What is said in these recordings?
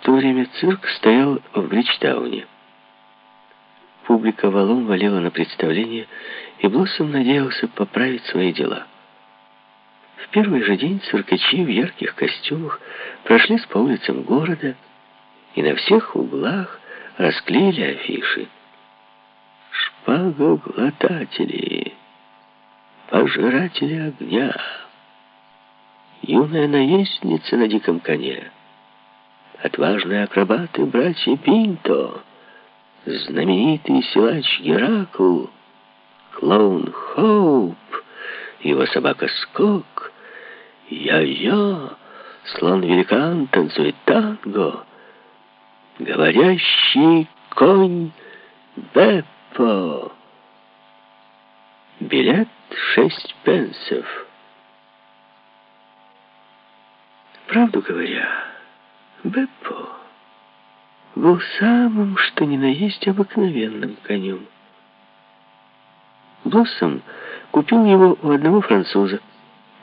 В то время цирк стоял в Бриджтауне. Публика валом валила на представление, и Блоссом надеялся поправить свои дела. В первый же день циркачи в ярких костюмах прошлись по улицам города, и на всех углах расклеили афиши. «Шпагоглотатели! Пожиратели огня!» юная наездница на диком коне, отважные акробаты братья Пинто, знаменитый силач Геракл, клоун Хоуп, его собака Скок, Я-Я, слон-великан танцует танго, говорящий конь Беппо. Билет шесть пенсов. Правду говоря, Беппо был самым, что ни на есть, обыкновенным конем. Блоссом купил его у одного француза,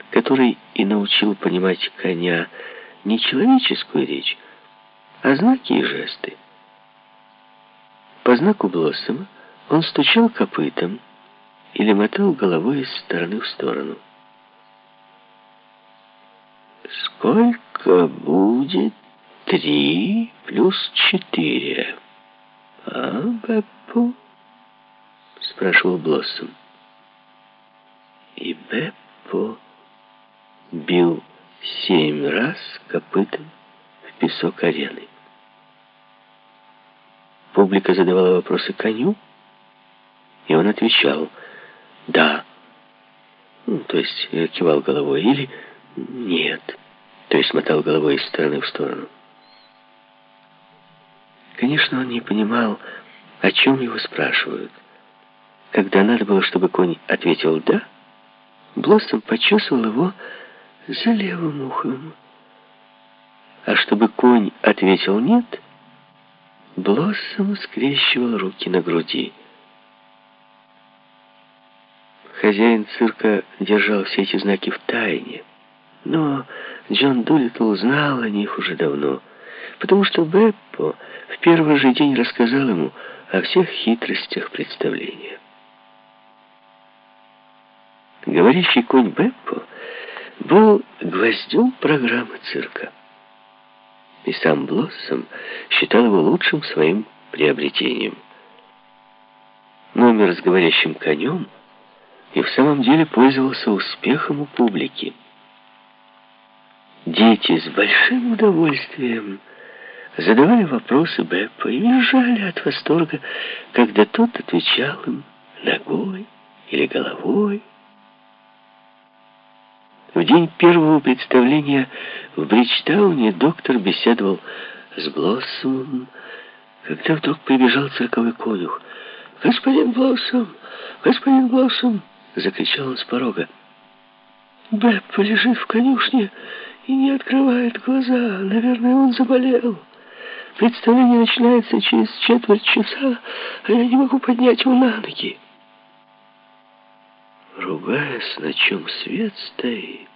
который и научил понимать коня не человеческую речь, а знаки и жесты. По знаку Блоссома он стучал копытом или мотал головой из стороны в сторону. Сколько будет три плюс четыре? А, Беппо? Спрашивал Блоссом. И Беппо бил семь раз копытом в песок арены. Публика задавала вопросы коню, и он отвечал «да», ну, то есть кивал головой, или «нет», то есть мотал головой из стороны в сторону. Конечно, он не понимал, о чем его спрашивают. Когда надо было, чтобы конь ответил «да», Блоссом почесывал его за левым ухом. А чтобы конь ответил «нет», Блоссом скрещивал руки на груди. Хозяин цирка держал все эти знаки в тайне. Но Джон Дулитл знал о них уже давно, потому что Беппо в первый же день рассказал ему о всех хитростях представления. Говорящий конь Беппо был гвоздем программы цирка. И сам Блоссом считал его лучшим своим приобретением. Номер с говорящим конем и в самом деле пользовался успехом у публики. Дети с большим удовольствием задавали вопросы Беппо и визжали от восторга, когда тот отвечал им ногой или головой. В день первого представления в Бриджтауне доктор беседовал с Блоссомом, когда вдруг прибежал цирковой конюх. «Господин Блоссом! Господин Блоссом!» — закричал он с порога. «Беппо лежит в конюшне!» И не открывает глаза. Наверное, он заболел. Представление начинается через четверть часа, а я не могу поднять его на ноги. Ругаясь, на чем свет стоит,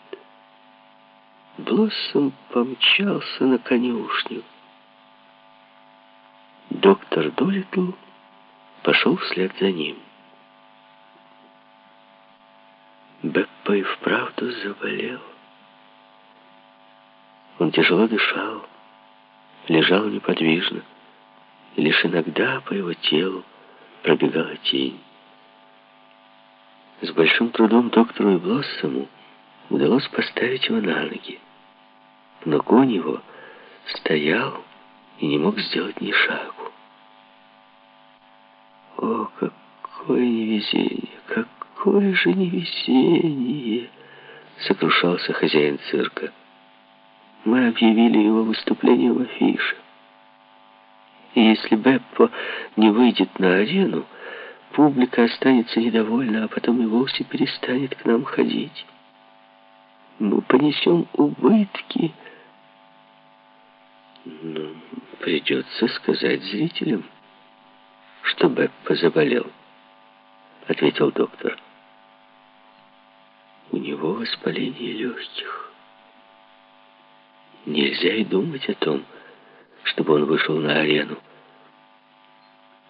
Блоссом помчался на конюшню. Доктор Долитл пошел вслед за ним. Беппа и вправду заболел. Он тяжело дышал, лежал неподвижно, лишь иногда по его телу пробегала тень. С большим трудом доктору и Блоссому удалось поставить его на ноги. Но конь его стоял и не мог сделать ни шагу. О, какое невезение! Какое же невезение! Сокрушался хозяин цирка. Мы объявили его выступление в афише. И если Беппо не выйдет на арену, публика останется недовольна, а потом и вовсе перестанет к нам ходить. Мы понесем убытки. Ну, придется сказать зрителям, что Беппо заболел, ответил доктор. У него воспаление легких. Нельзя и думать о том, чтобы он вышел на арену.